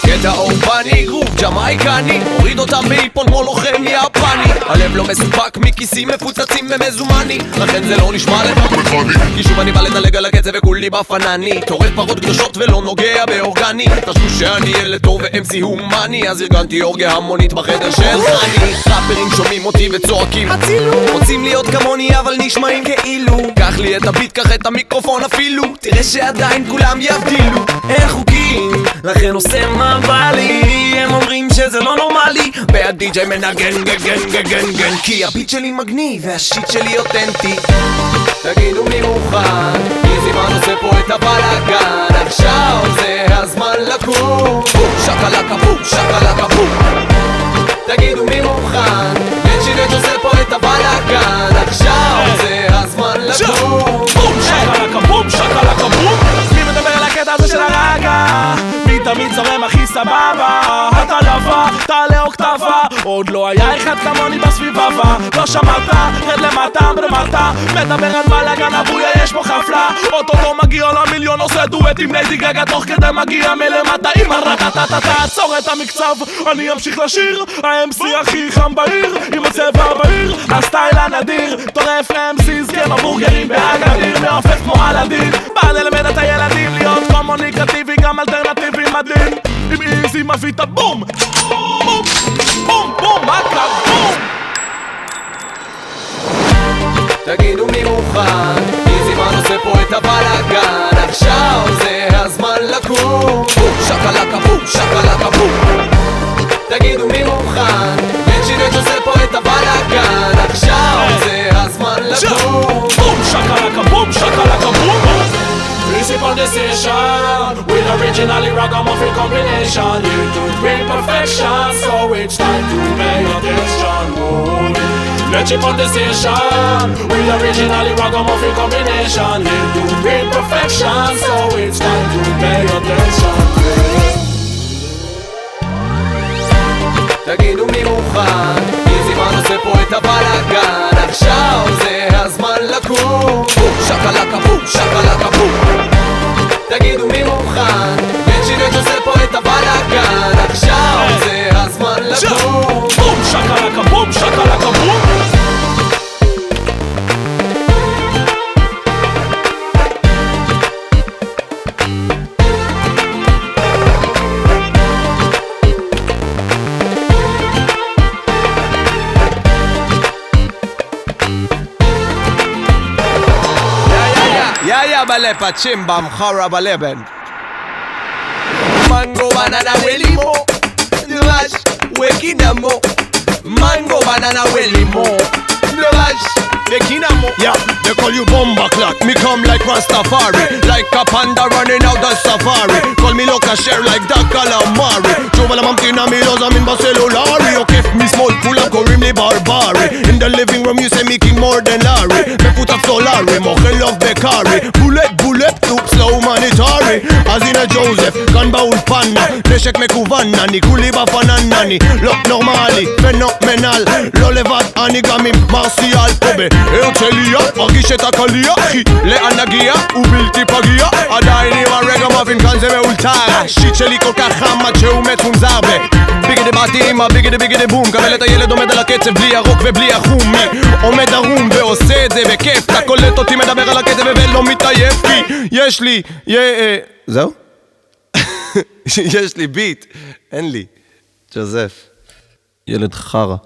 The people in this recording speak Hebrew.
קטע אורבני, גרוב ג'מייקני הוריד אותם באיפון כמו לוחם יפני. הלב לא מסופק מכיסים מפוצצים במזומני לכן זה לא נשמע לך מכני כי שוב אני בא לדלג על הקצב וכולי בפנני. טורף פרות קדושות ולא נוגע באורגני. חשבו שאני ילד טוב ו-MC הומני אז ארגנתי אורגיה המונית בחדר של חני. ראפרים שומעים אותי וצועקים. הצילו רוצים להיות כמוני אבל נשמעים כאילו. קח לי את הביט, קח את המיקרופון אפילו. תראה שעדיין כולם יבדילו. אין חוקים לכן עושה מה בא לי הם אומרים שזה לא נורמלי. והדי-ג'יי מנגן גגן גגן גן כי הביט שלי מגניב והשיט שלי אותנטי. תגידו מי מוכן? איזי מן עושה פה את הבלאגן. עכשיו זה הזמן לקום. בום שקלקה בום שקלקה בום תגידו מי מוכן? נצ'י עושה פה את הבלאגן. עכשיו זה הזמן לקום. בום שקלקה בום שקלקה בום מי מדבר על הקטע הזה של הרגע? מי תמיד זורם הכי סבבה? אתה לבא, תעלה אוקטבה. עוד לא היה אחד כמוני בסביבבה לא שמעת, רד למטה, למטה מדבר על בלאגן אבויה יש פה חפלה. אוטוטו מגיע למיליון עושה דואט עם ליידי גגה תוך כדי מגיע מלמטה. עם הרטטטה תעצור את המקצב. אני אמשיך לשיר ה-MC הכי חם בעיר עם הצבע בעיר הסטייל הנדיר טורף ל-MCs כן הבורגרים באגדיר אלטרנטיבי מדהים. עם איזי מביא את הבום. בום בום בום מה קרה בום. תגידו מי מוכן, איזי מן עושה פה את הבלאגן? עכשיו זה הזמן לקום. שקלקה בום שקלקה בום Easy on the station With originally ragamuffin combination Here to bring perfection So it's time to pay attention Boom. Let's chip on the station With originally ragamuffin combination Here to bring perfection So it's time to pay attention תגידו מי מוכן, Balepa chimba mkhara baleben Mango banana welimo Nuash wekinamo Mango banana welimo Nuash they. Yeah, they call you bomba clock. Me come like Rastafari, like a panda running out the safari. Call me loca share like that calamari. Chuva la mamtina mi los amin bacelulari. Okay, me small pull up, go rim barbari. In the living room, you say me king more than Larry. בקארי. בולט בולט טופ סלואו מניטרי. אז הנה ג'וזף, כאן באולפנה. נשק מקוון, אני כולי בפנן, אני לא נורמלי, פנומנל. לא לבד, אני גם עם מרסיאל פה בהרצליה. מרגיש את הקליע, אחי, לאן נגיע? הוא בלתי פגיע. עדיין עם הרגע מבין כאן זה מאולתר. השיט שלי כל כך חם עד שהוא מצונזר ב... באתי עם הביגדי ביגדי בום קבל את הילד עומד על הקצב בלי ירוק ובלי החום מי עומד ערום ועושה את זה בכיף אתה קולט אותי מדבר על הקצב ולא מתעייף כי יש לי... אה, זהו? יש לי ביט, אין לי. ג'וזף. ילד חרא.